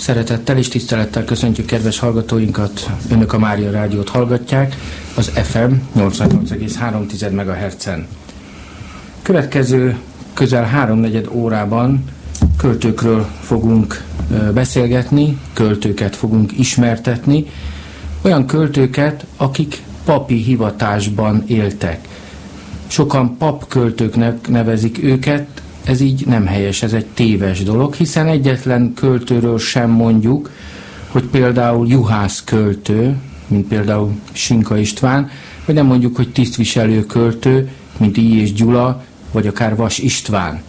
Szeretettel és tisztelettel köszöntjük kedves hallgatóinkat. Önök a Mária Rádiót hallgatják az FM 88,3 MHz-en. Következő közel háromnegyed órában költőkről fogunk beszélgetni, költőket fogunk ismertetni, olyan költőket, akik papi hivatásban éltek. Sokan papköltőknek nevezik őket, ez így nem helyes, ez egy téves dolog, hiszen egyetlen költőről sem mondjuk, hogy például juhász költő, mint például Sinka István, vagy nem mondjuk, hogy tisztviselő költő, mint I. és Gyula, vagy akár Vas István.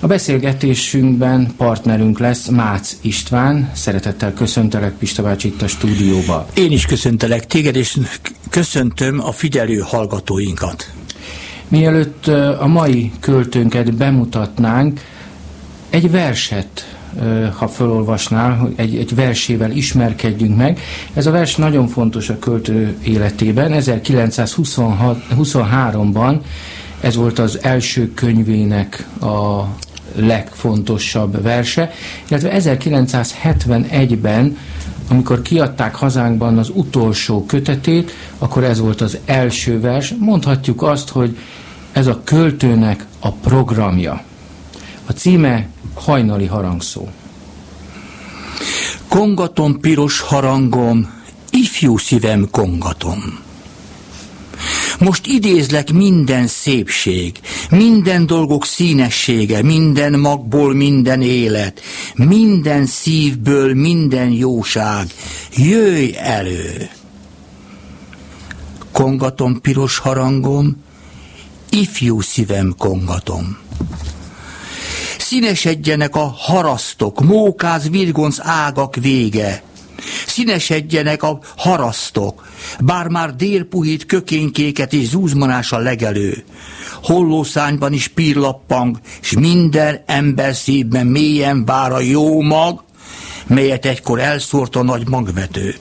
A beszélgetésünkben partnerünk lesz Mácz István. Szeretettel köszöntelek Pista bácsi itt a stúdióba. Én is köszöntelek téged, és köszöntöm a figyelő hallgatóinkat. Mielőtt a mai költőnket bemutatnánk, egy verset, ha felolvasnál, egy, egy versével ismerkedjünk meg. Ez a vers nagyon fontos a költő életében. 1923-ban ez volt az első könyvének a legfontosabb verse, illetve 1971-ben amikor kiadták hazánkban az utolsó kötetét, akkor ez volt az első vers. Mondhatjuk azt, hogy ez a költőnek a programja. A címe Hajnali harangszó. Kongatom piros harangom, ifjú szívem kongatom. Most idézlek minden szépség, minden dolgok színessége, minden magból minden élet, minden szívből minden jóság. Jöjj elő! Kongatom piros harangom, ifjú szívem kongatom. Színesedjenek a harasztok, mókáz virgonc ágak vége, Színesedjenek a harasztok, bár már délpuhít kökénkéket és zúzmanás a legelő. Hollószányban is pírlappang, s minden ember szívben mélyen vár a jó mag, melyet egykor elszórt a nagy magvető.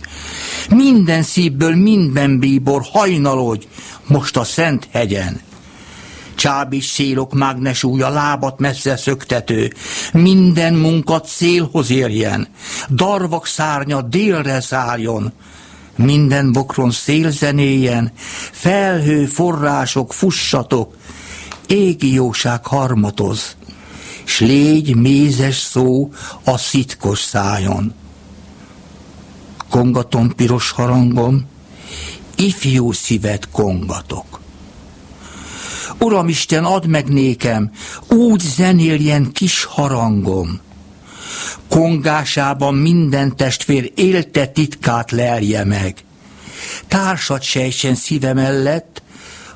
Minden szívből minden bíbor hajnalodj most a szent hegyen csábis szélok mágnes a lábat messze szöktető, minden munkat szélhoz érjen, darvak szárnya délre szálljon, minden bokron szélzenéjen, felhő források fussatok, égi jóság harmatoz, s légy mézes szó a szitkos szájon. Kongatom piros harangom, ifjú szívet kongatok. Uramisten, add meg nékem, úgy zenéljen kis harangom. Kongásában minden testvér élte titkát lelje meg. Társat sejtsen szíve mellett,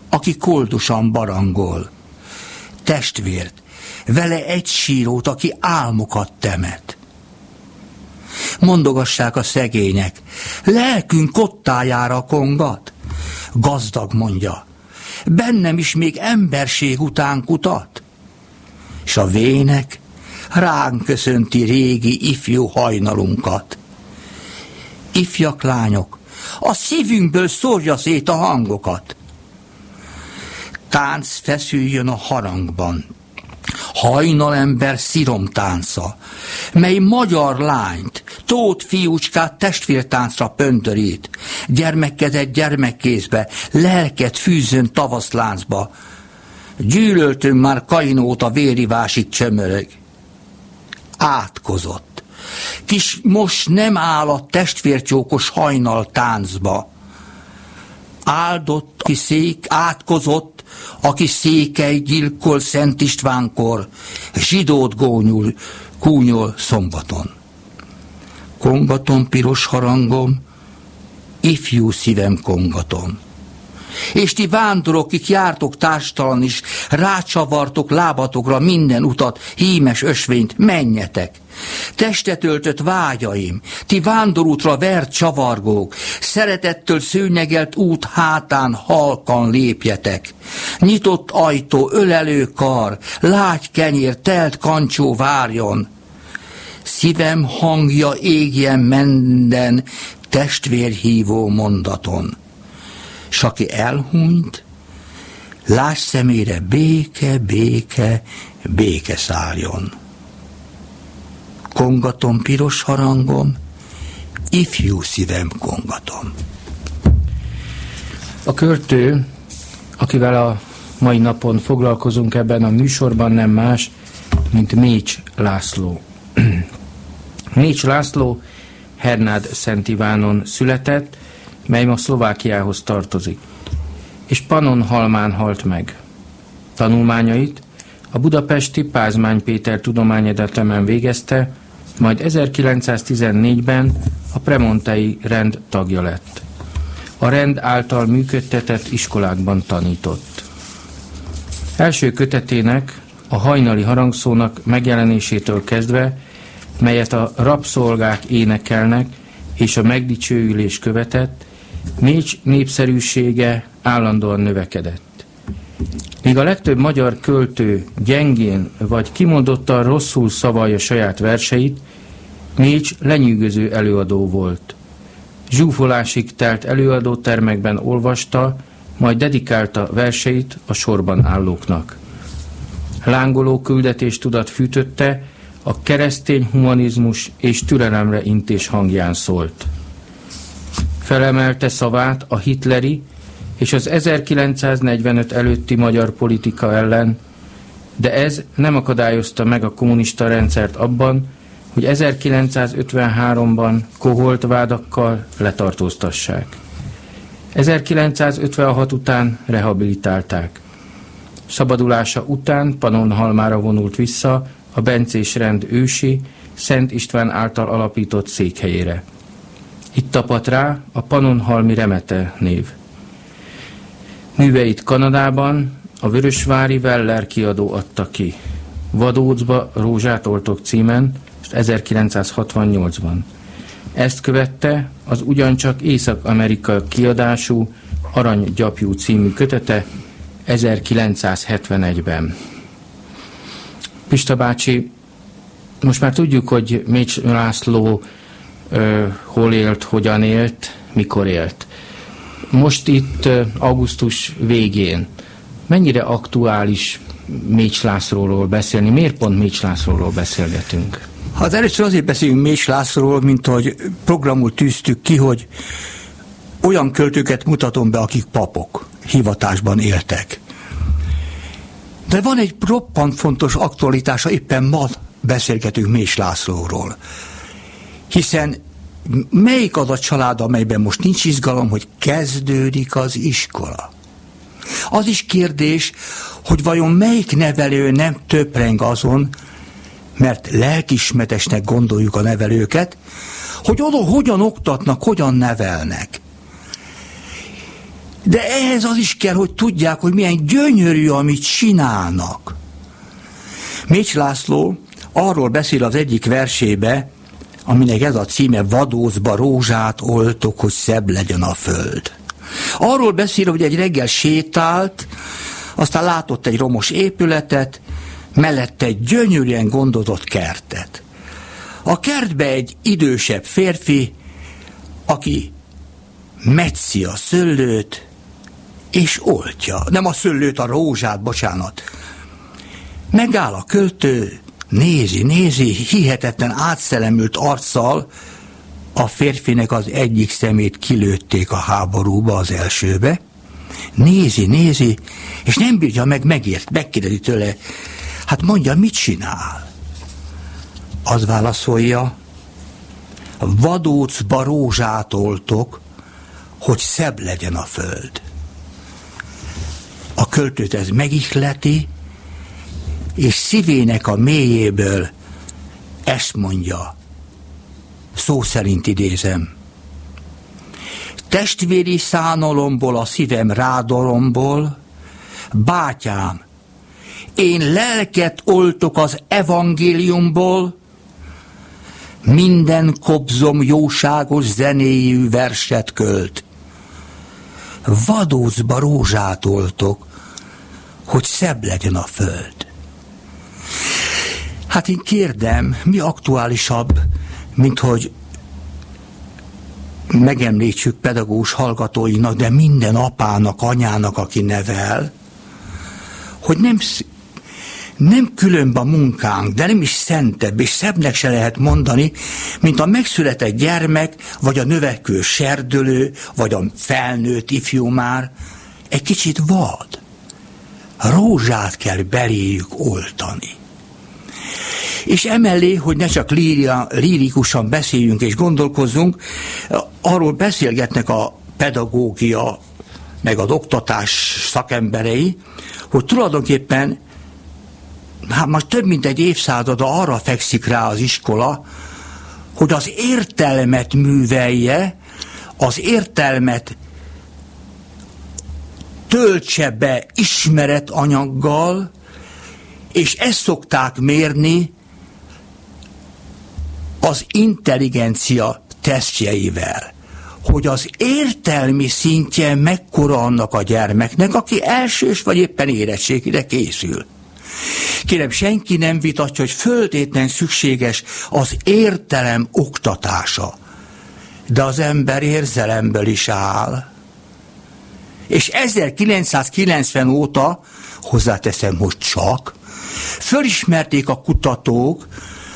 aki koldusan barangol. Testvért, vele egy sírót, aki álmokat temet. Mondogassák a szegények, lelkünk kottájára kongat. Gazdag mondja, bennem is még emberség után kutat. S a vének ránk köszönti régi ifjú hajnalunkat. Ifjak lányok, a szívünkből szórja szét a hangokat. Tánc feszüljön a harangban, hajnalember sziromtánca, mely magyar lányt, tót fiúcskát testvértáncra pöntörít, gyermekkezet gyermekkézbe, lelket fűzön tavaszláncba. Gyűlöltünk már kainót a vérivásig csömörög. Átkozott. Kis most nem áll a testvércsókos hajnal táncba. Áldott, ki szék, átkozott, aki székely gyilkol Szent Istvánkor, zsidót gónyul, kúnyol szombaton. Kongatom piros harangom, ifjú szívem kongatom. És ti vándorok, kik jártok társtalan is, rácsavartok lábatokra minden utat, hímes ösvényt, menjetek. Testet öltött vágyaim, ti vándorútra vert csavargók, szeretettől szőnyegelt út hátán halkan lépjetek. Nyitott ajtó, ölelő kar, lágy kenyér, telt kancsó várjon. Szívem hangja égjen minden testvérhívó mondaton. S aki elhunyt, láss szemére béke, béke, béke szálljon kongatom piros harangom, ifjú szívem kongatom. A költő, akivel a mai napon foglalkozunk ebben a műsorban nem más, mint Mécs László. Mécs László Hernád Szent Ivánon született, mely ma Szlovákiához tartozik, és Panon halmán halt meg. Tanulmányait a budapesti Pázmány Péter Tudományegyetemen végezte, majd 1914-ben a Premontei rend tagja lett. A rend által működtetett iskolákban tanított. Első kötetének, a hajnali harangszónak megjelenésétől kezdve, melyet a rabszolgák énekelnek és a megdicsőülés követett, Mécs népszerűsége állandóan növekedett. Míg a legtöbb magyar költő gyengén vagy kimondottan rosszul szavalja saját verseit, Mécs lenyűgöző előadó volt. Zsúfolásig telt előadótermekben olvasta, majd dedikálta verseit a sorban állóknak. Lángoló küldetés tudat fűtötte, a keresztény humanizmus és türelemre intés hangján szólt. Felemelte szavát a hitleri és az 1945 előtti magyar politika ellen, de ez nem akadályozta meg a kommunista rendszert abban, hogy 1953-ban koholt vádakkal letartóztassák. 1956 után rehabilitálták. Szabadulása után Panonhalmára vonult vissza a Bencés rend ősi, Szent István által alapított székhelyére. Itt tapadt rá a Panonhalmi Remete név. Műveit Kanadában a Vörösvári Weller kiadó adta ki. Vadócba rózsát oltok címen, 1968-ban. Ezt követte az ugyancsak Észak-Amerika kiadású Aranygyapjú című kötete 1971-ben. Pista bácsi, most már tudjuk, hogy Mécs László hol élt, hogyan élt, mikor élt. Most itt augusztus végén mennyire aktuális Mécs Lászlóról beszélni? Miért pont Mécs Lászlóról beszélgetünk? Hát először azért beszélünk Mécs Lászlóról, mint hogy programul tűztük ki, hogy olyan költőket mutatom be, akik papok, hivatásban éltek. De van egy roppant fontos aktualitása, éppen ma beszélgetünk Més Lászlóról. Hiszen melyik az a család, amelyben most nincs izgalom, hogy kezdődik az iskola? Az is kérdés, hogy vajon melyik nevelő nem töpreng azon, mert lelkismetesnek gondoljuk a nevelőket, hogy oda hogyan oktatnak, hogyan nevelnek. De ehhez az is kell, hogy tudják, hogy milyen gyönyörű, amit csinálnak. Mécs László arról beszél az egyik versébe, aminek ez a címe Vadózba rózsát oltok, hogy szebb legyen a föld. Arról beszél, hogy egy reggel sétált, aztán látott egy romos épületet, mellette egy gyönyörűen gondozott kertet. A kertbe egy idősebb férfi, aki metszi a szöllőt, és oltja. Nem a szöllőt, a rózsát, bocsánat. Megáll a költő, nézi, nézi, hihetetlen átszelemült arccal, a férfinek az egyik szemét kilőtték a háborúba, az elsőbe, nézi, nézi, és nem bírja meg, megért, megkérdezi tőle, hát mondja, mit csinál? Az válaszolja, vadócba rózsát oltok, hogy szebb legyen a föld. A költőt ez megihleti, és szívének a mélyéből ezt mondja, szó szerint idézem. Testvéri szánolomból a szívem rádoromból, bátyám, én lelket oltok az evangéliumból, minden kobzom jóságos zenéjű verset költ. Vadózba rózsát oltok, hogy szebb legyen a föld. Hát én kérdem, mi aktuálisabb, mint hogy megemlítsük pedagógus hallgatóinak, de minden apának, anyának, aki nevel, hogy nem, nem különb a munkánk, de nem is szentebb, és szebbnek se lehet mondani, mint a megszületett gyermek, vagy a növekvő serdülő, vagy a felnőtt ifjú már, egy kicsit vad. Rózsát kell beléjük oltani. És emellé, hogy ne csak líria, lírikusan beszéljünk és gondolkozzunk, arról beszélgetnek a pedagógia, meg az oktatás szakemberei, hogy tulajdonképpen hát most több mint egy évszázada arra fekszik rá az iskola, hogy az értelmet művelje, az értelmet töltse be ismeretanyaggal, és ezt szokták mérni az intelligencia tesztjeivel, hogy az értelmi szintje mekkora annak a gyermeknek, aki elsős vagy éppen érettségére készül. Kérem, senki nem vitatja, hogy föltétlen szükséges az értelem oktatása. De az ember érzelemből is áll. És 1990 óta, hozzáteszem, hogy csak, fölismerték a kutatók,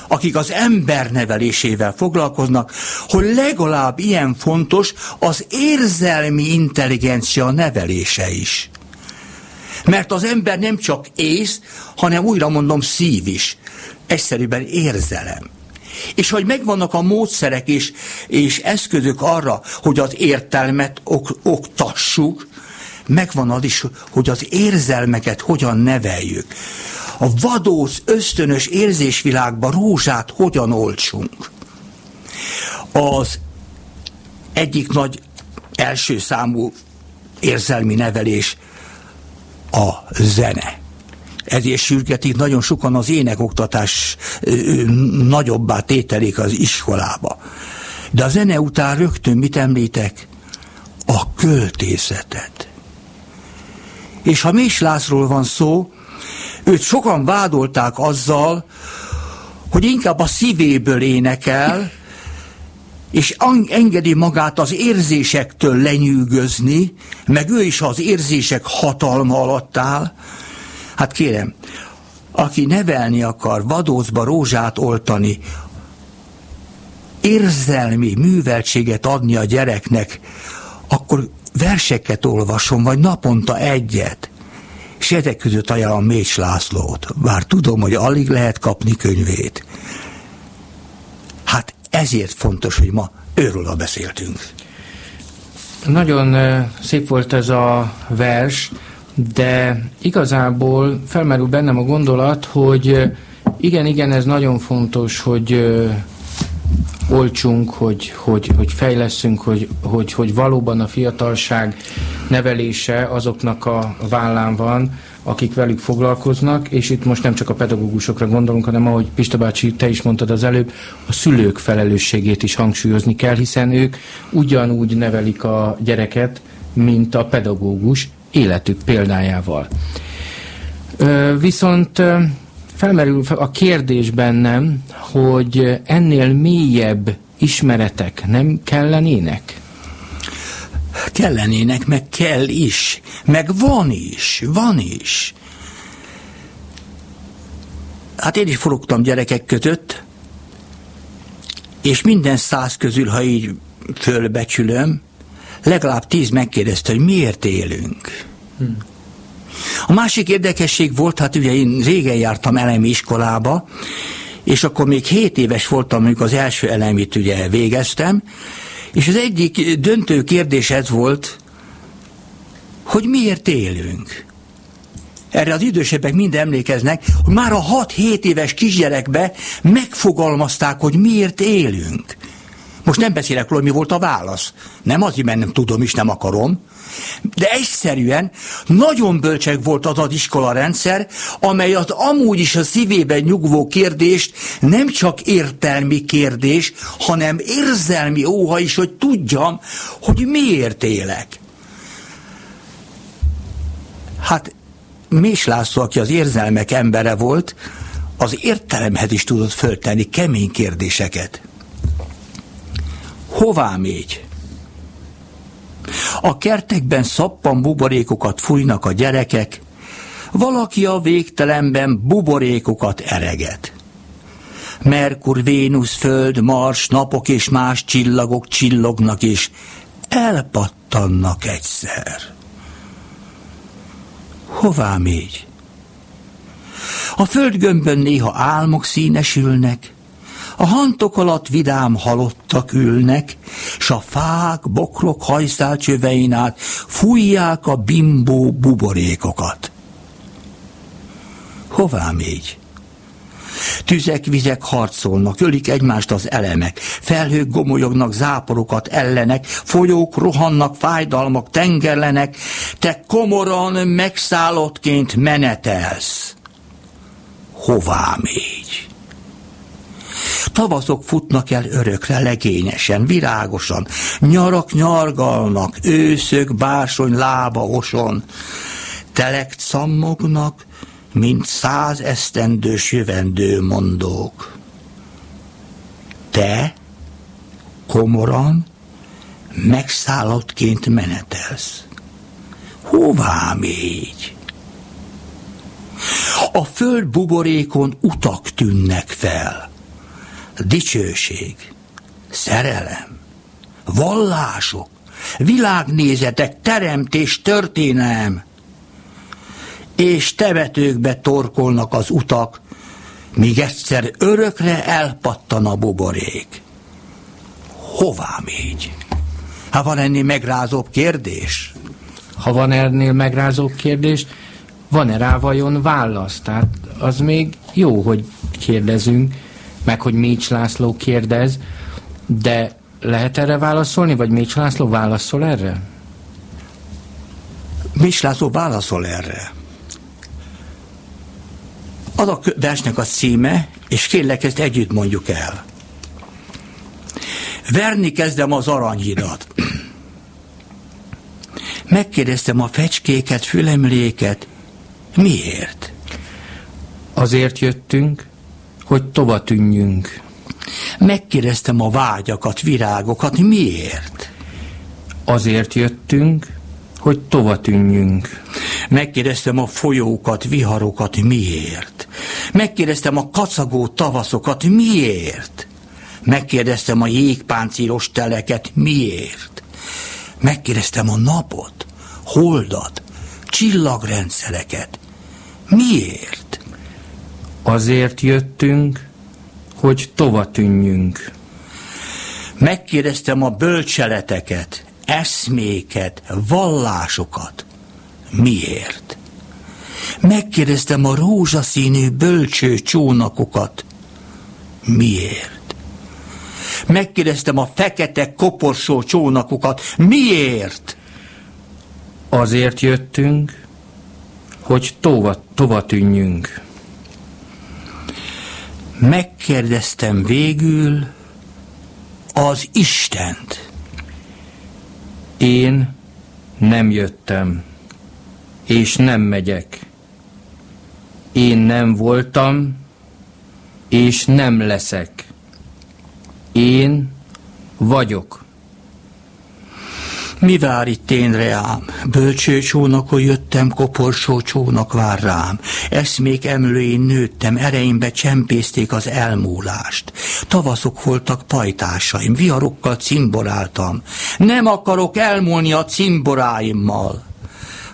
akik az ember nevelésével foglalkoznak, hogy legalább ilyen fontos az érzelmi intelligencia nevelése is. Mert az ember nem csak ész, hanem újra mondom szív is. Egyszerűen érzelem. És hogy megvannak a módszerek és, és eszközök arra, hogy az értelmet ok, oktassuk, megvan az is, hogy az érzelmeket hogyan neveljük. A vadósz, ösztönös érzésvilágba rózsát hogyan oltsunk. Az egyik nagy első számú érzelmi nevelés a zene. Ezért sürgetik nagyon sokan az énekoktatás nagyobbá tételik az iskolába. De a zene után rögtön mit említek? A költészetet. És ha Més Lászról van szó, őt sokan vádolták azzal, hogy inkább a szívéből énekel, és engedi magát az érzésektől lenyűgözni, meg ő is az érzések hatalma alatt áll. Hát kérem, aki nevelni akar, vadózba rózsát oltani, érzelmi műveltséget adni a gyereknek, akkor verseket olvasom, vagy naponta egyet. És ezek között ajánlom Mécs Lászlót, bár tudom, hogy alig lehet kapni könyvét. Hát ezért fontos, hogy ma őről beszéltünk. Nagyon szép volt ez a vers, de igazából felmerül bennem a gondolat, hogy igen, igen, ez nagyon fontos, hogy olcsunk, hogy, hogy, hogy fejleszünk, hogy, hogy, hogy valóban a fiatalság nevelése azoknak a vállán van, akik velük foglalkoznak, és itt most nem csak a pedagógusokra gondolunk, hanem ahogy Pista bácsi, te is mondtad az előbb, a szülők felelősségét is hangsúlyozni kell, hiszen ők ugyanúgy nevelik a gyereket, mint a pedagógus életük példájával. Viszont felmerül a kérdés bennem, hogy ennél mélyebb ismeretek nem kellenének? Kellenének, meg kell is, meg van is, van is. Hát én is forogtam gyerekek között, és minden száz közül, ha így fölbecsülöm, legalább tíz megkérdezte, hogy miért élünk. Hmm. A másik érdekesség volt, hát ugye én régen jártam elemi iskolába, és akkor még 7 éves voltam, amikor az első elemit ugye végeztem, és az egyik döntő kérdés ez volt, hogy miért élünk. Erre az idősebbek mind emlékeznek, hogy már a 6-7 éves kisgyerekbe megfogalmazták, hogy miért élünk. Most nem beszélek róla, mi volt a válasz. Nem azért, mert nem tudom és nem akarom, de egyszerűen nagyon bölcsek volt az az iskola rendszer, amely az amúgy is a szívében nyugvó kérdést nem csak értelmi kérdés, hanem érzelmi óha is, hogy tudjam, hogy miért élek. Hát Més László, aki az érzelmek embere volt, az értelemhez is tudott föltenni kemény kérdéseket. Hová mégy? A kertekben szappan buborékokat fújnak a gyerekek, Valaki a végtelenben buborékokat ereget. Merkur, Vénusz, Föld, Mars, napok és más csillagok csillognak és elpattannak egyszer. Hová még? A földgömbön néha álmok színesülnek, a hantok alatt vidám halottak ülnek, s a fák, bokrok hajszálcsövein át fújják a bimbó buborékokat. Hová még? Tüzek, vizek harcolnak, ölik egymást az elemek, felhők gomolyognak záporokat ellenek, folyók rohannak, fájdalmak tengerlenek, te komoran megszállottként menetelsz. Hová még? Tavaszok futnak el örökre, legényesen, virágosan, nyarak nyargalnak, őszök, bársony, lába oson, telek cammognak, mint száz esztendős jövendő mondók. Te, komoran, megszállottként menetelsz. Hová még? A föld buborékon utak tűnnek fel. Dicsőség, szerelem, vallások, világnézetek, teremtés, történelem, és temetőkbe torkolnak az utak, míg egyszer örökre elpattan a buborék. Hová még? Ha van ennél megrázóbb kérdés? Ha van ennél megrázóbb kérdés, van-e rá vajon válasz? Tehát az még jó, hogy kérdezünk, meg hogy Mécs László kérdez, de lehet erre válaszolni, vagy Mécs László válaszol erre? Mécs László válaszol erre. Az a versnek a címe, és kérlek ezt együtt mondjuk el. Verni kezdem az aranyhidat. Megkérdeztem a fecskéket, fülemléket, miért? Azért jöttünk, hogy tova tűnjünk. Megkérdeztem a vágyakat, virágokat, miért? Azért jöttünk, hogy tova tűnjünk. Megkérdeztem a folyókat, viharokat, miért? Megkérdeztem a kacagó tavaszokat, miért? Megkérdeztem a jégpáncíros teleket, miért? Megkérdeztem a napot, holdat, csillagrendszereket, miért? Azért jöttünk, hogy tova tűnjünk. Megkérdeztem a bölcseleteket, eszméket, vallásokat. Miért? Megkérdeztem a rózsaszínű bölcső csónakokat. Miért? Megkérdeztem a fekete koporsó csónakokat. Miért? Azért jöttünk, hogy tova, tova tűnjünk. Megkérdeztem végül az Istent. Én nem jöttem, és nem megyek. Én nem voltam, és nem leszek. Én vagyok. Mi vár itt én reám? Bölcső csónakon jöttem, koporsó csónak vár rám. Eszmék emlőin nőttem, ereimbe csempészték az elmúlást. Tavaszok voltak pajtásaim, viharokkal cimboráltam. Nem akarok elmúlni a cimboráimmal.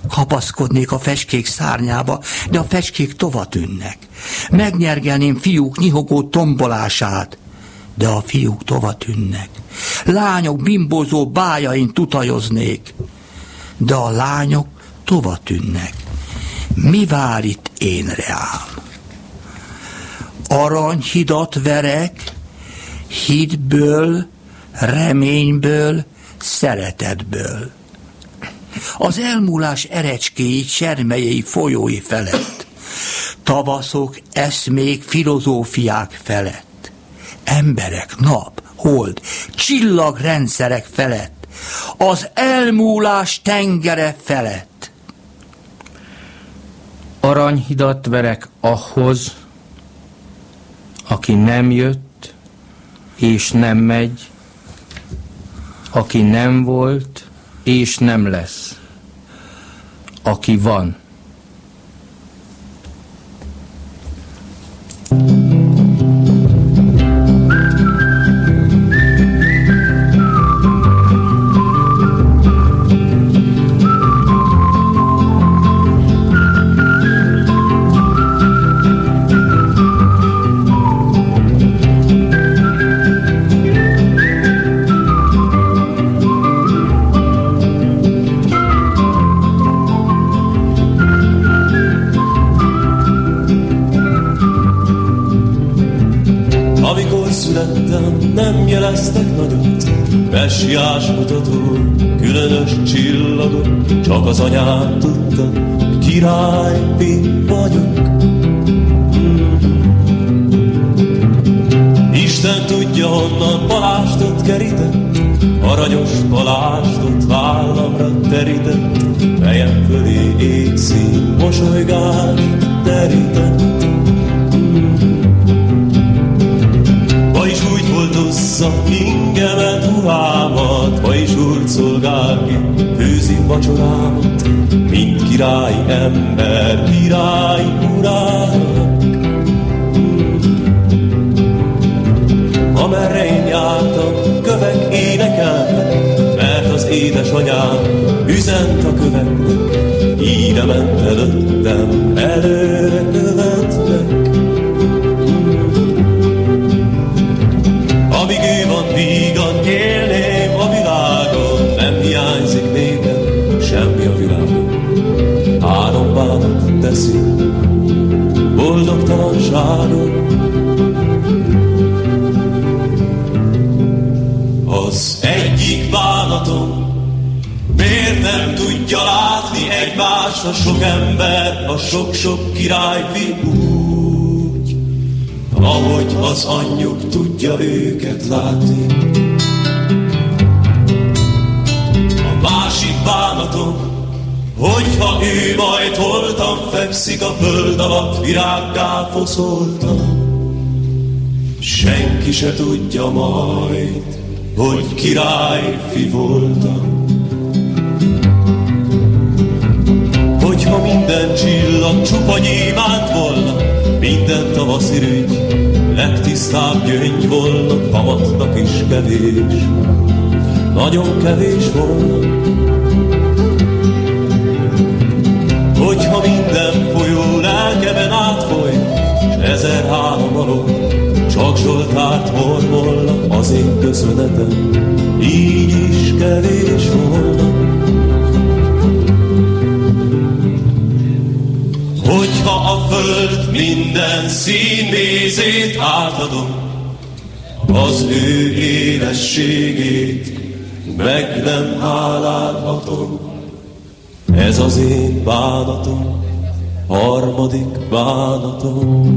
Kapaszkodnék a feskék szárnyába, de a feskék tova tűnnek. Megnyergelném fiúk nyihogó tombolását, de a fiúk tova tűnnek. Lányok bimbozó bájain tutajoznék, de a lányok tova tűnnek. Mi vár itt én reám? Aranyhidat verek, hitből, reményből, szeretetből. Az elmúlás erecskéi, sermelyei folyói felett, tavaszok, eszmék, filozófiák felett emberek, nap, hold, csillagrendszerek felett, az elmúlás tengere felett. Aranyhidat verek ahhoz, aki nem jött, és nem megy, aki nem volt, és nem lesz, aki van. Amerre én jártam, kövek énekeltek, mert az édesanyám üzent a köveknek, ide ment előttem, előre a sok ember, a sok-sok királyfi úgy, ahogy az anyjuk tudja őket látni. A másik bánatom, hogyha ő majd holtam fekszik a föld alatt, virággá foszoltam, senki se tudja majd, hogy királyfi voltam. Csillag csupa nyilvánt volna, minden tavaszi rügy, legtisztább gyöngy volna, pamatnak is kevés, nagyon kevés volna. Hogyha minden folyó lelkemen átfolyna, s ezer három alól, csak Zsoltárt mormolna az én köszönetem, így is kevés volna. Föld minden színmézét átadom, az ő érességét meg nem hálálhatom. Ez az én bánatom, harmadik bánatom.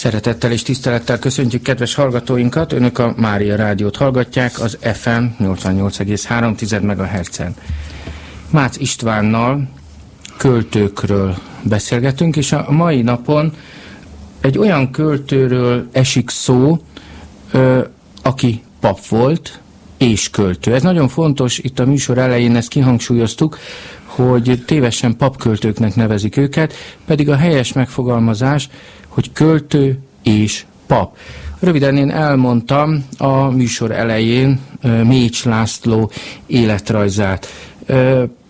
Szeretettel és tisztelettel köszöntjük kedves hallgatóinkat. Önök a Mária Rádiót hallgatják az FM 88,3 MHz-en. Mácz Istvánnal költőkről beszélgetünk, és a mai napon egy olyan költőről esik szó, ö, aki pap volt és költő. Ez nagyon fontos, itt a műsor elején ezt kihangsúlyoztuk, hogy tévesen papköltőknek nevezik őket, pedig a helyes megfogalmazás, hogy költő és pap. Röviden én elmondtam a műsor elején Mécs László életrajzát.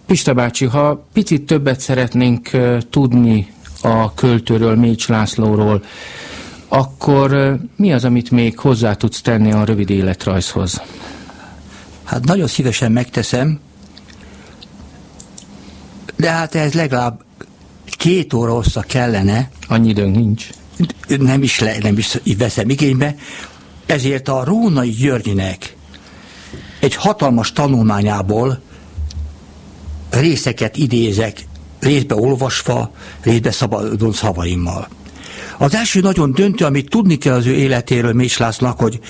Pista bácsi, ha picit többet szeretnénk tudni a költőről, Mécs Lászlóról, akkor mi az, amit még hozzá tudsz tenni a rövid életrajzhoz? Hát nagyon szívesen megteszem, de hát ez legalább két óra hossza kellene. Annyi időnk nincs. Nem is, le, nem is veszem igénybe. Ezért a Rónai Györgyinek egy hatalmas tanulmányából részeket idézek, részbe olvasva, részbe szabadon szavaimmal. Az első nagyon döntő, amit tudni kell az ő életéről Mécs Lászlónak, hogy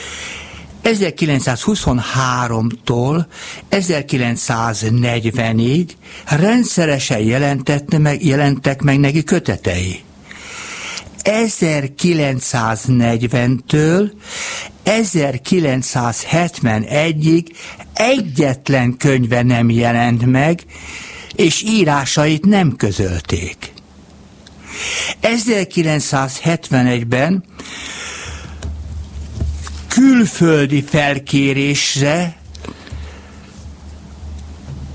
1923-tól 1940-ig rendszeresen jelentette meg, jelentek meg neki kötetei. 1940-től 1971-ig egyetlen könyve nem jelent meg, és írásait nem közölték. 1971-ben külföldi felkérésre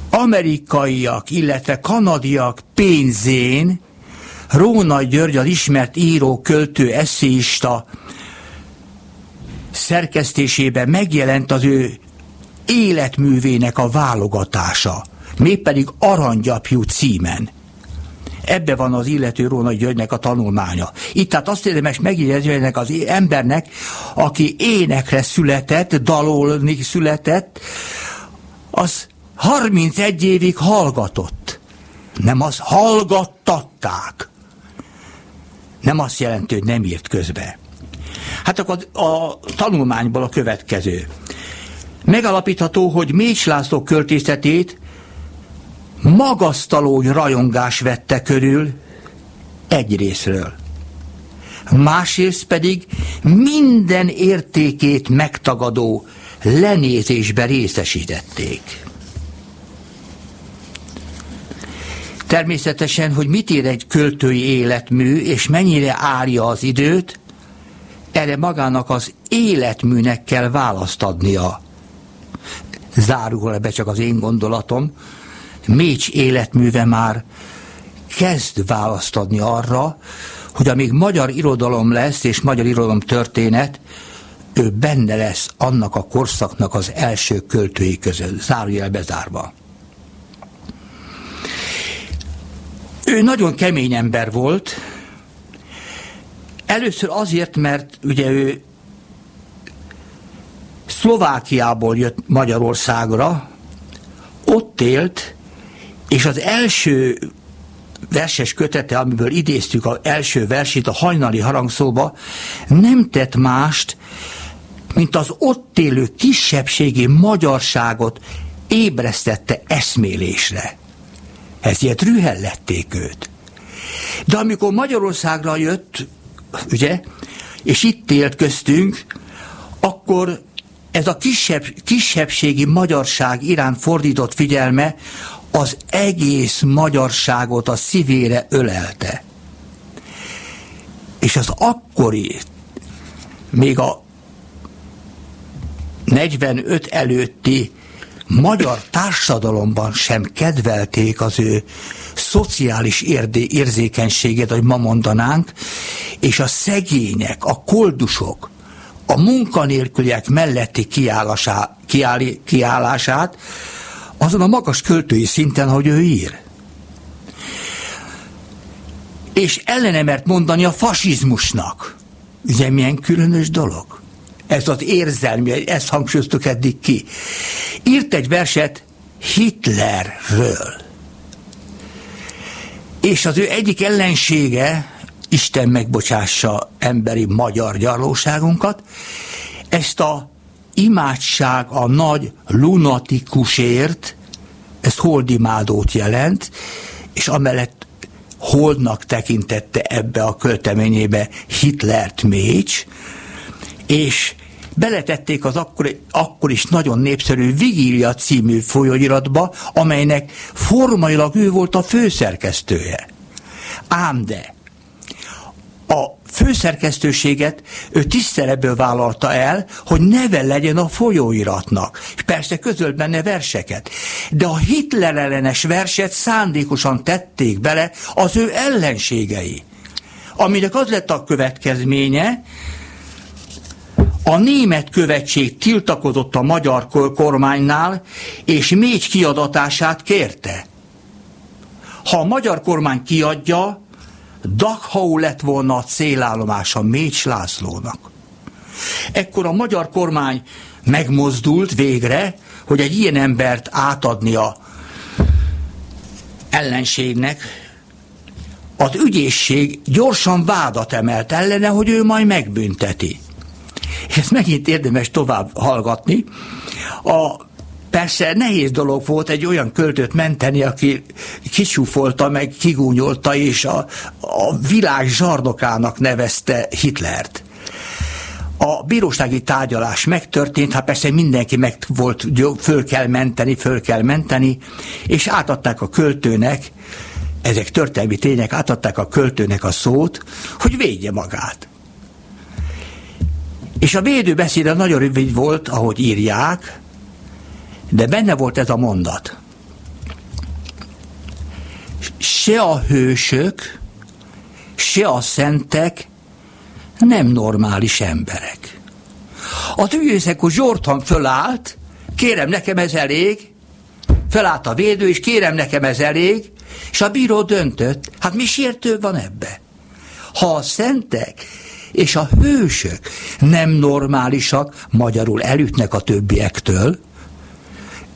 amerikaiak, illetve kanadiak pénzén Róna György, az ismert író, költő, eszéista szerkesztésében megjelent az ő életművének a válogatása, mégpedig Aranygyapjú címen. Ebbe van az illető Róna Györgynek a tanulmánya. Itt tehát azt érdemes megjegyezni, hogy ennek az embernek, aki énekre született, dalolni született, az 31 évig hallgatott. Nem az hallgattatták. Nem azt jelenti, hogy nem írt közbe. Hát akkor a tanulmányból a következő. Megalapítható, hogy Mécs László költészetét magasztaló rajongás vette körül egyrésztről. Másrészt pedig minden értékét megtagadó lenézésbe részesítették. Természetesen, hogy mit ér egy költői életmű, és mennyire árja az időt, erre magának az életműnek kell választ adnia. Zárul be csak az én gondolatom, Mécs életműve már kezd választ adni arra, hogy amíg magyar irodalom lesz, és magyar irodalom történet, ő benne lesz annak a korszaknak az első költői között, zárójel bezárva. Ő nagyon kemény ember volt, először azért, mert ugye ő Szlovákiából jött Magyarországra, ott élt, és az első verses kötete, amiből idéztük az első versét, a hajnali harangszóba, nem tett mást, mint az ott élő kisebbségi magyarságot ébresztette eszmélésre. Ezért rühellették őt. De amikor Magyarországra jött, ugye, és itt élt köztünk, akkor ez a kisebb, kisebbségi magyarság iránt fordított figyelme az egész magyarságot a szívére ölelte. És az akkori, még a 45 előtti magyar társadalomban sem kedvelték az ő szociális érdé, érzékenységet, hogy ma mondanánk, és a szegények, a koldusok, a munkanélküliek melletti kiállását, kiállását azon a magas költői szinten, hogy ő ír. És ellene mert mondani a fasizmusnak. Ugye milyen különös dolog? Ez az érzelmi, ezt hangsúlyoztuk eddig ki. Írt egy verset Hitlerről. És az ő egyik ellensége, Isten megbocsássa emberi magyar gyarlóságunkat, ezt a imádság a nagy lunatikusért, ez holdimádót jelent, és amellett holdnak tekintette ebbe a költeményébe Hitlert Mécs, és beletették az akkor, akkor is nagyon népszerű Vigília című folyóiratba, amelynek formailag ő volt a főszerkesztője. Ám de a főszerkesztőséget ő tiszteletből vállalta el, hogy neve legyen a folyóiratnak. És persze közölt benne verseket. De a Hitler ellenes verset szándékosan tették bele az ő ellenségei. Aminek az lett a következménye, a német követség tiltakozott a magyar kormánynál, és Mécs kiadatását kérte. Ha a magyar kormány kiadja, Dachau lett volna a célállomása Mécs Lászlónak. Ekkor a magyar kormány megmozdult végre, hogy egy ilyen embert átadni a ellenségnek, az ügyészség gyorsan vádat emelt ellene, hogy ő majd megbünteti. És ezt megint érdemes tovább hallgatni. A Persze nehéz dolog volt egy olyan költőt menteni, aki kisúfolta, meg kigúnyolta, és a, a világ zsarnokának nevezte Hitlert. A bírósági tárgyalás megtörtént, hát persze mindenki meg volt, föl kell menteni, föl kell menteni, és átadták a költőnek, ezek történelmi tények, átadták a költőnek a szót, hogy védje magát. És a védőbeszéde nagyon rövid volt, ahogy írják, de benne volt ez a mondat. Se a hősök, se a szentek nem normális emberek. A tűzészekor Zsortan fölállt, kérem nekem ez elég, fölállt a védő, és kérem nekem ez elég, és a bíró döntött, hát mi sértő van ebbe? Ha a szentek és a hősök nem normálisak, magyarul elütnek a többiektől,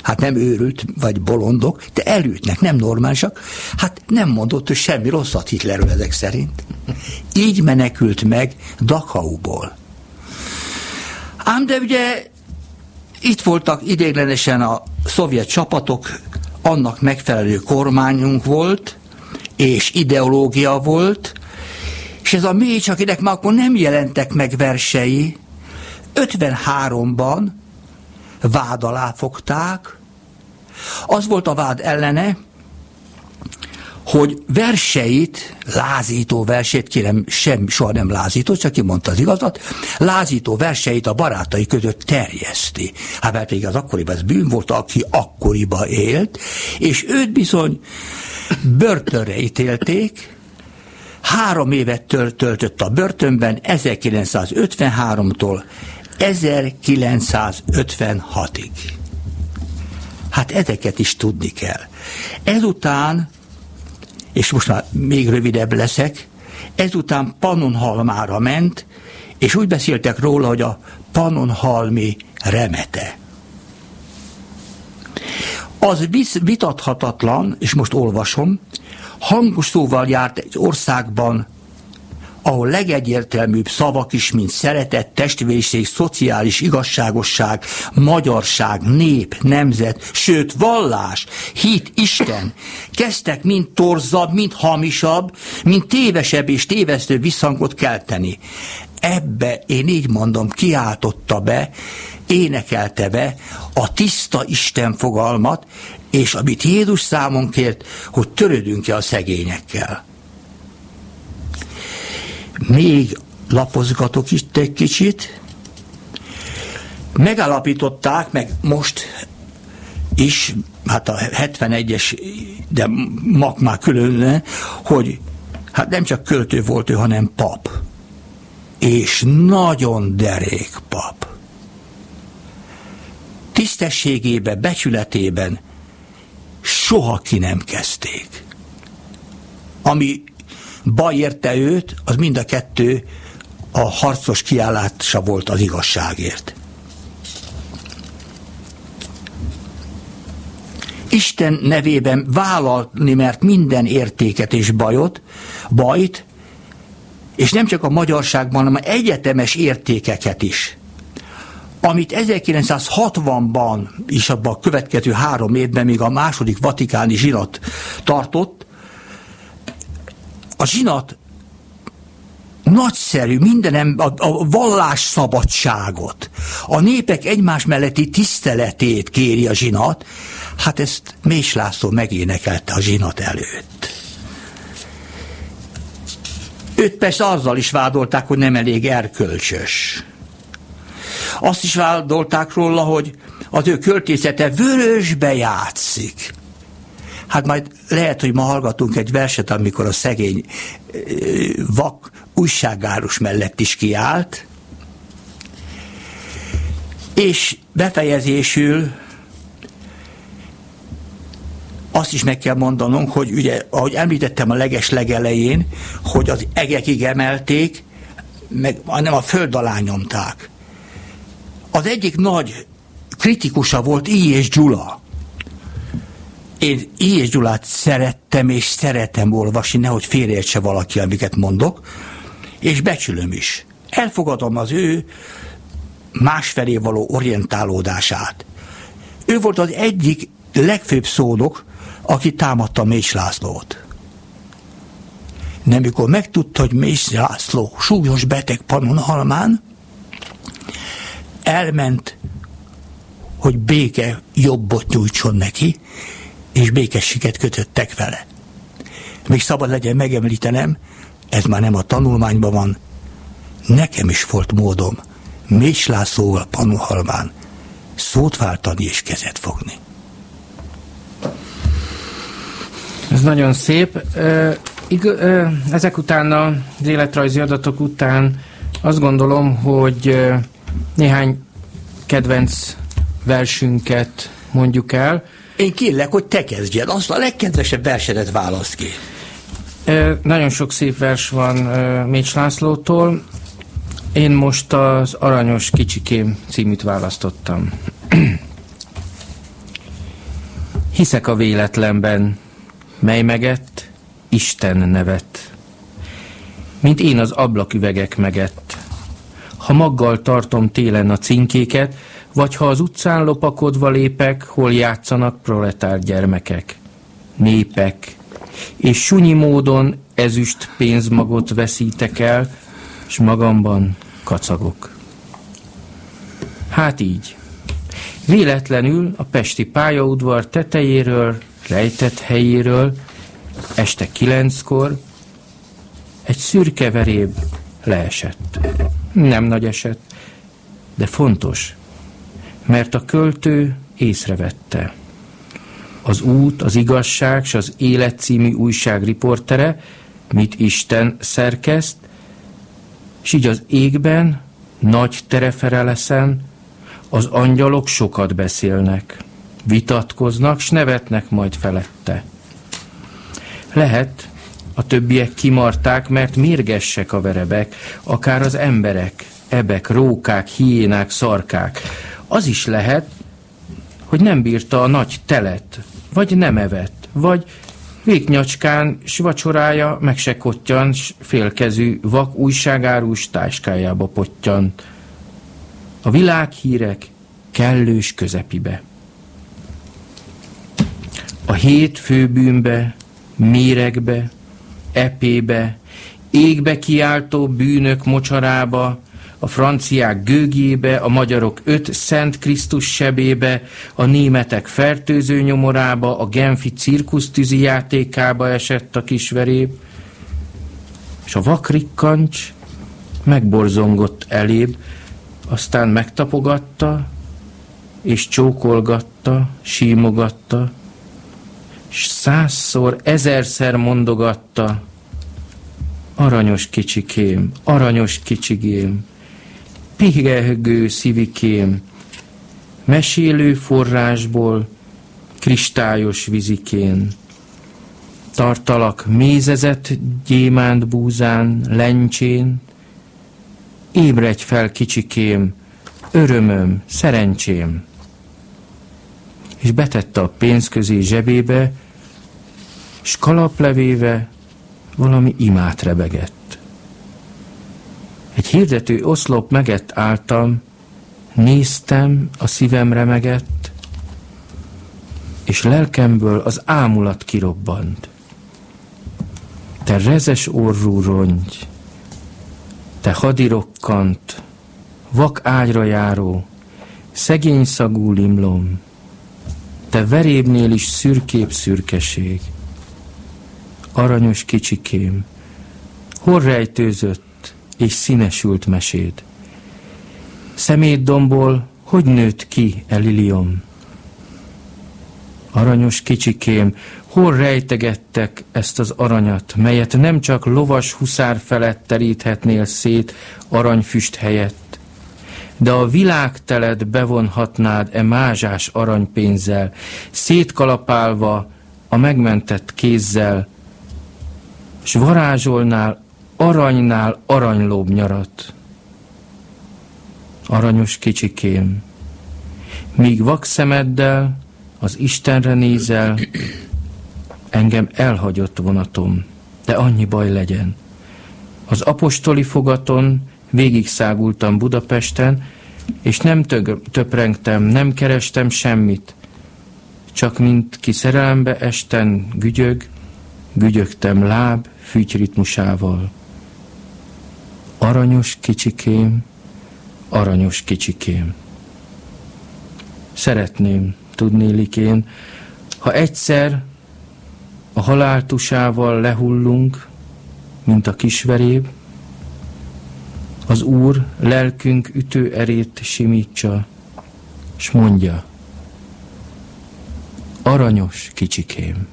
hát nem őrült, vagy bolondok, de elütnek, nem normálisak, hát nem mondott hogy semmi rosszat Hitlerről ezek szerint. Így menekült meg Dachauból. Ám de ugye itt voltak idéglenesen a szovjet csapatok, annak megfelelő kormányunk volt, és ideológia volt, és ez a Mécs, akinek már akkor nem jelentek meg versei, 53-ban vád alá fogták. Az volt a vád ellene, hogy verseit, lázító versét, kérem, sem, soha nem lázító, csak kimondta az igazat, lázító verseit a barátai között terjeszti. Hát mert még az akkoriban ez bűn volt, aki akkoriban élt, és őt bizony börtönre ítélték, három évet töltött a börtönben 1953-tól 1956-ig. Hát ezeket is tudni kell. Ezután, és most már még rövidebb leszek, ezután Pannonhalmára ment, és úgy beszéltek róla, hogy a Pannonhalmi remete. Az vitathatatlan, és most olvasom, hangos szóval járt egy országban ahol legegyértelműbb szavak is, mint szeretet, testvériség, szociális igazságosság, magyarság, nép, nemzet, sőt vallás, hit, Isten, kezdtek mind torzabb, mind hamisabb, mind tévesebb és tévesztő visszhangot kelteni. Ebbe, én így mondom, kiáltotta be, énekelte be a tiszta Isten fogalmat, és amit Jézus számon kért, hogy törődünk-e a szegényekkel még lapozgatok itt egy kicsit, megállapították, meg most is, hát a 71-es, de mak már külön, hogy hát nem csak költő volt ő, hanem pap. És nagyon derék pap. Tisztességében, becsületében soha ki nem kezdték. Ami baj érte őt, az mind a kettő a harcos kiállása volt az igazságért. Isten nevében vállalni, mert minden értéket és bajot, bajt, és nem csak a magyarságban, hanem egyetemes értékeket is. Amit 1960-ban is abban a következő három évben, még a második vatikáni zsinat tartott, a zsinat nagyszerű, minden a, a vallás a népek egymás melletti tiszteletét kéri a zsinat, hát ezt Més László megénekelte a zsinat előtt. Őt persze azzal is vádolták, hogy nem elég erkölcsös. Azt is vádolták róla, hogy az ő költészete vörösbe játszik. Hát majd lehet, hogy ma hallgatunk egy verset, amikor a szegény vak újságárus mellett is kiállt, és befejezésül azt is meg kell mondanunk, hogy ugye, ahogy említettem a leges legelején, hogy az egekig emelték, meg nem a föld alá nyomták. Az egyik nagy kritikusa volt I. és Gyula. Én I. és Gyulát szerettem, és szeretem olvasni, nehogy félreértse valaki, amiket mondok, és becsülöm is. Elfogadom az ő másfelé való orientálódását. Ő volt az egyik legfőbb szónok, aki támadta Més Lászlót. Nem, mikor megtudta, hogy Més László súlyos beteg Pannonhalmán, elment, hogy béke jobbot nyújtson neki, és békességet kötöttek vele. Még szabad legyen megemlítenem, ez már nem a tanulmányban van, nekem is volt módom Més Lászlóval Pannonhalmán szót váltani és kezet fogni. Ez nagyon szép. Ezek után az életrajzi adatok után azt gondolom, hogy néhány kedvenc versünket mondjuk el. Én kérlek, hogy te kezdjed, azt a legkedvesebb versedet választ ki. Nagyon sok szép vers van Mécs Lászlótól. Én most az Aranyos Kicsikém címűt választottam. Hiszek a véletlenben, mely megett, Isten nevet. Mint én az ablaküvegek megett. Ha maggal tartom télen a cinkéket, vagy ha az utcán lopakodva lépek, hol játszanak proletár gyermekek, népek, és sunyi módon ezüst pénzmagot veszítek el, és magamban kacagok. Hát így. Véletlenül a pesti pályaudvar tetejéről, rejtett helyéről, este kilenckor egy szürke veréb leesett. Nem nagy eset, de fontos, mert a költő észrevette. Az út, az igazság és az élet című újság riportere, mit Isten szerkeszt, és így az égben, nagy terefereleszen, az angyalok sokat beszélnek, vitatkoznak, s nevetnek majd felette. Lehet, a többiek kimarták, mert mérgessek a verebek, akár az emberek, ebek, rókák, hiénák, szarkák. Az is lehet, hogy nem bírta a nagy telet, vagy nem evett, vagy Véknyacskán s vacsorája meg se kottyan, s félkezű vak újságárus táskájába pottyant. A világhírek kellős közepibe. A hét főbűnbe, méregbe, epébe, égbe kiáltó bűnök mocsarába, a franciák gőgébe, a magyarok öt Szent Krisztus sebébe, a németek fertőző nyomorába, a Genfi cirkusztűzi játékába esett a kisveréb, és a vakrikkancs megborzongott elébb, aztán megtapogatta, és csókolgatta, símogatta, és százszor, ezerszer mondogatta, aranyos kicsikém, aranyos kicsigém, pihegő szívikém, mesélő forrásból, kristályos vizikén. Tartalak mézezett gyémánt búzán, lencsén, ébredj fel kicsikém, örömöm, szerencsém. És betette a pénzközé zsebébe, s kalaplevéve valami imát rebegett. Egy hirdető oszlop megett álltam, néztem, a szívem remegett, és lelkemből az ámulat kirobbant. Te rezes orrú rongy, te hadirokkant, vak ágyra járó, szegény szagú limlom, te verébnél is szürkép szürkeség, aranyos kicsikém, hol rejtőzött, és színesült meséd. Szemétdomból hogy nőtt ki Eliliom? Aranyos kicsikém, hol rejtegettek ezt az aranyat, melyet nem csak lovas huszár felett teríthetnél szét aranyfüst helyett, de a világtelet bevonhatnád e mázsás aranypénzzel, szétkalapálva a megmentett kézzel, s varázsolnál aranynál aranylóbb nyarat. Aranyos kicsikém, míg vakszemeddel az Istenre nézel, engem elhagyott vonatom, de annyi baj legyen. Az apostoli fogaton végig szágultam Budapesten, és nem tög- töprengtem, nem kerestem semmit, csak mint ki szerelembe esten gügyög, gügyögtem láb fügyritmusával. Aranyos kicsikém, aranyos kicsikém. Szeretném, tudnélik én, ha egyszer a haláltusával lehullunk, mint a kisveréb, az Úr lelkünk ütő erét simítsa, s mondja, aranyos kicsikém.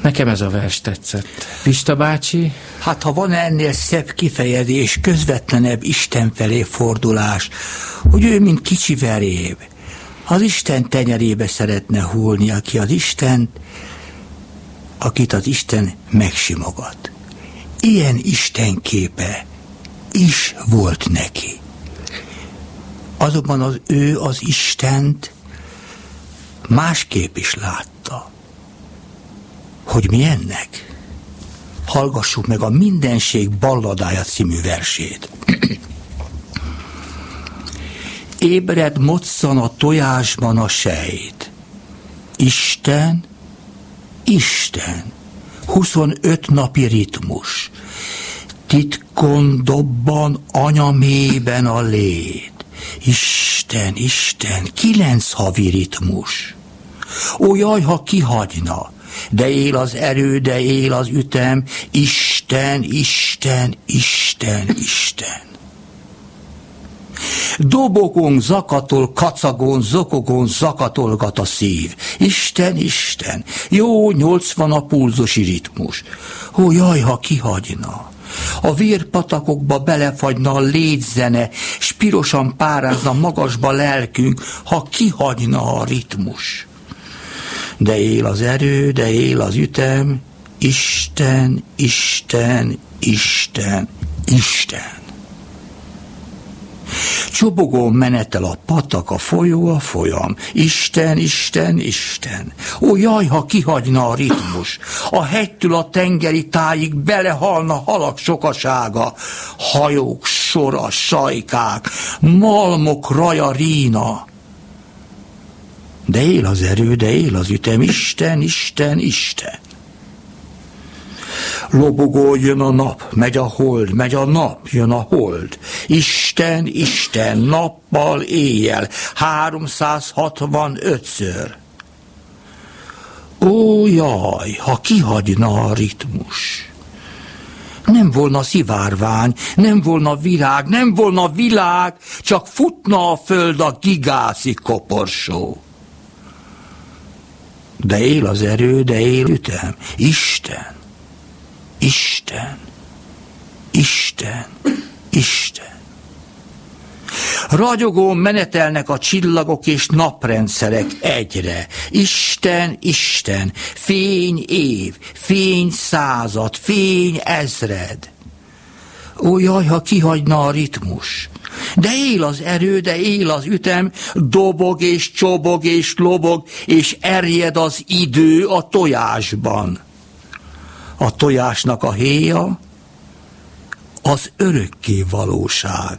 Nekem ez a vers tetszett. Pista bácsi? Hát ha van ennél szebb kifejezés, közvetlenebb Isten felé fordulás, hogy ő mint kicsi veréb, az Isten tenyerébe szeretne húlni, aki az Isten, akit az Isten megsimogat. Ilyen Isten képe is volt neki. Azonban az ő az Istent másképp is látta. Hogy mi ennek? Hallgassuk meg a Mindenség balladája című versét. Ébred moccan a tojásban a sejt. Isten, Isten, 25 napi ritmus. Titkon dobban anya mélyben a lét. Isten, Isten, kilenc havi ritmus. Ó, jaj, ha kihagyna, de él az erő, de él az ütem, Isten, Isten, Isten, Isten. Dobogon, zakatol, kacagon, zokogon, zakatolgat a szív. Isten, Isten, jó nyolcvan a pulzusi ritmus. Ó, jaj, ha kihagyna. A vérpatakokba belefagyna a légyzene, s pirosan párázna magasba lelkünk, ha kihagyna a ritmus. De él az erő, de él az ütem, Isten, Isten, Isten, Isten. Csobogó menetel a patak, a folyó, a folyam. Isten, Isten, Isten. Ó, jaj, ha kihagyna a ritmus. A hegytől a tengeri tájig belehalna halak sokasága. Hajók sora, sajkák, malmok raja, rína. De él az erő, de él az ütem. Isten, Isten, Isten. Lobogó jön a nap, megy a hold, megy a nap, jön a hold. Isten, Isten, nappal, éjjel, 365-ször. Ó, jaj, ha kihagyna a ritmus. Nem volna szivárvány, nem volna virág, nem volna világ, csak futna a föld a gigászi koporsó. De él az erő, de él ütem. Isten. Isten, Isten, Isten. Ragyogó menetelnek a csillagok és naprendszerek egyre. Isten, Isten, fény év, fény század, fény ezred. Ó, jaj, ha kihagyna a ritmus. De él az erő, de él az ütem, dobog és csobog és lobog, és erjed az idő a tojásban a tojásnak a héja, az örökké valóság,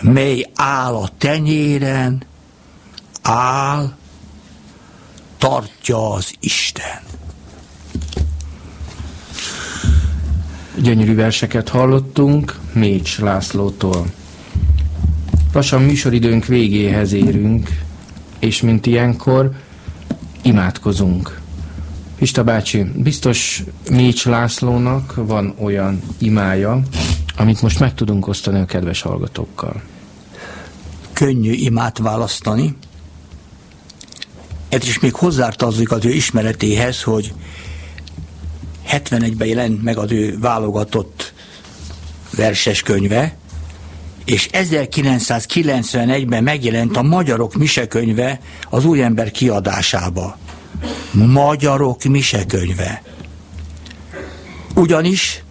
mely áll a tenyéren, áll, tartja az Isten. Gyönyörű verseket hallottunk Mécs Lászlótól. Lassan műsoridőnk végéhez érünk, és mint ilyenkor imádkozunk. Pista bácsi, biztos Mécs Lászlónak van olyan imája, amit most meg tudunk osztani a kedves hallgatókkal. Könnyű imát választani. Ez is még hozzátartozik az ő ismeretéhez, hogy 71-ben jelent meg az ő válogatott verses könyve, és 1991-ben megjelent a Magyarok Misekönyve az új ember kiadásába. Magyarok misekönyve. Ugyanis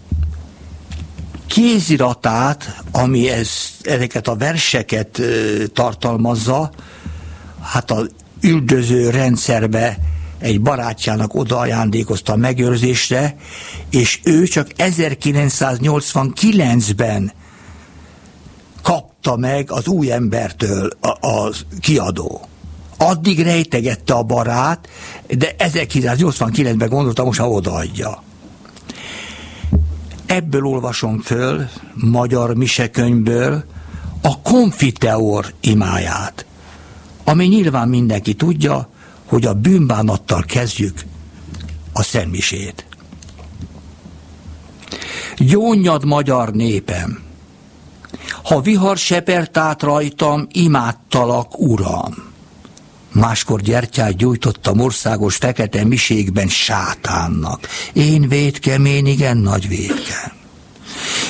kéziratát, ami ez, ezeket a verseket tartalmazza, hát a üldöző rendszerbe egy barátjának oda ajándékozta a megőrzésre, és ő csak 1989-ben kapta meg az új embertől az kiadó. Addig rejtegette a barát, de 1989-ben gondoltam, most odaadja. Ebből olvasom föl, magyar misekönyvből, a konfiteor imáját, ami nyilván mindenki tudja, hogy a bűnbánattal kezdjük a szemmisét. Gyónyad magyar népem, ha vihar sepert át rajtam, imádtalak, uram. Máskor gyertyát gyújtottam országos fekete miségben sátánnak. Én védkem, én igen nagy védkem.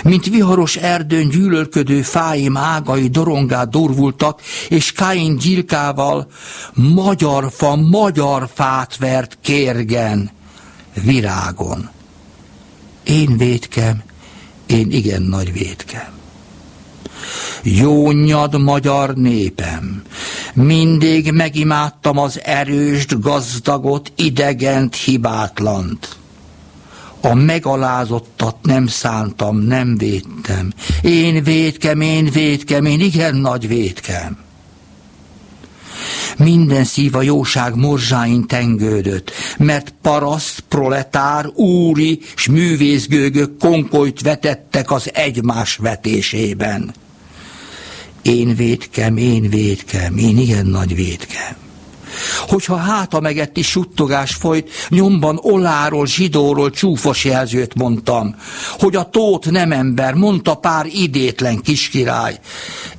Mint viharos erdőn gyűlölködő fáim ágai dorongát durvultak, és Kain gyilkával magyar fa, magyar fát vert kérgen, virágon. Én védkem, én igen nagy védkem. Jónyad magyar népem, mindig megimádtam az erőst, gazdagot, idegent, hibátlant. A megalázottat nem szántam, nem védtem. Én védkem, én védkem, én igen nagy védkem. Minden szív a jóság morzsáin tengődött, mert paraszt, proletár, úri s művészgőgök konkolyt vetettek az egymás vetésében. Én védkem, én védkem, én igen nagy védkem. Hogyha háta megetti suttogás folyt, nyomban oláról, zsidóról csúfos jelzőt mondtam, hogy a tót nem ember, mondta pár idétlen kiskirály.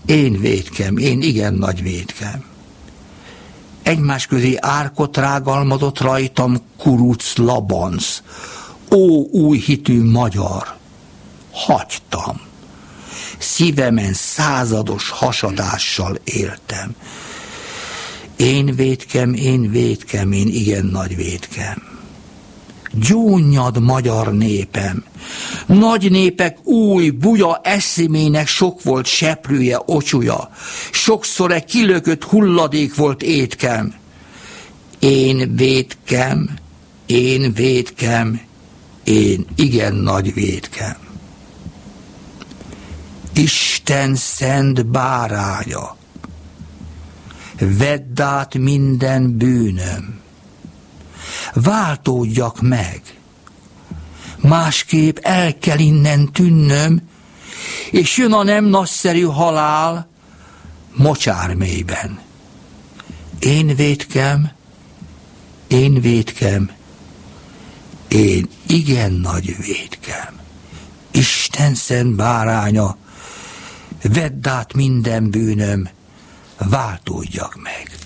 Én védkem, én igen nagy védkem. Egymás közé árkot rágalmadott rajtam kuruc labansz. Ó, új hitű magyar! Hagytam szívemen százados hasadással éltem. Én védkem, én védkem, én igen nagy védkem. Gyónyad magyar népem, nagy népek új, buja eszimének sok volt seprője, ocsúja, sokszor egy kilökött hulladék volt étkem. Én védkem, én védkem, én igen nagy védkem. Isten szent bárája, vedd át minden bűnöm, váltódjak meg, másképp el kell innen tűnnöm, és jön a nem nagyszerű halál mocsármélyben. Én védkem, én védkem, én igen nagy védkem. Isten szent báránya, vedd át minden bűnöm, váltódjak meg.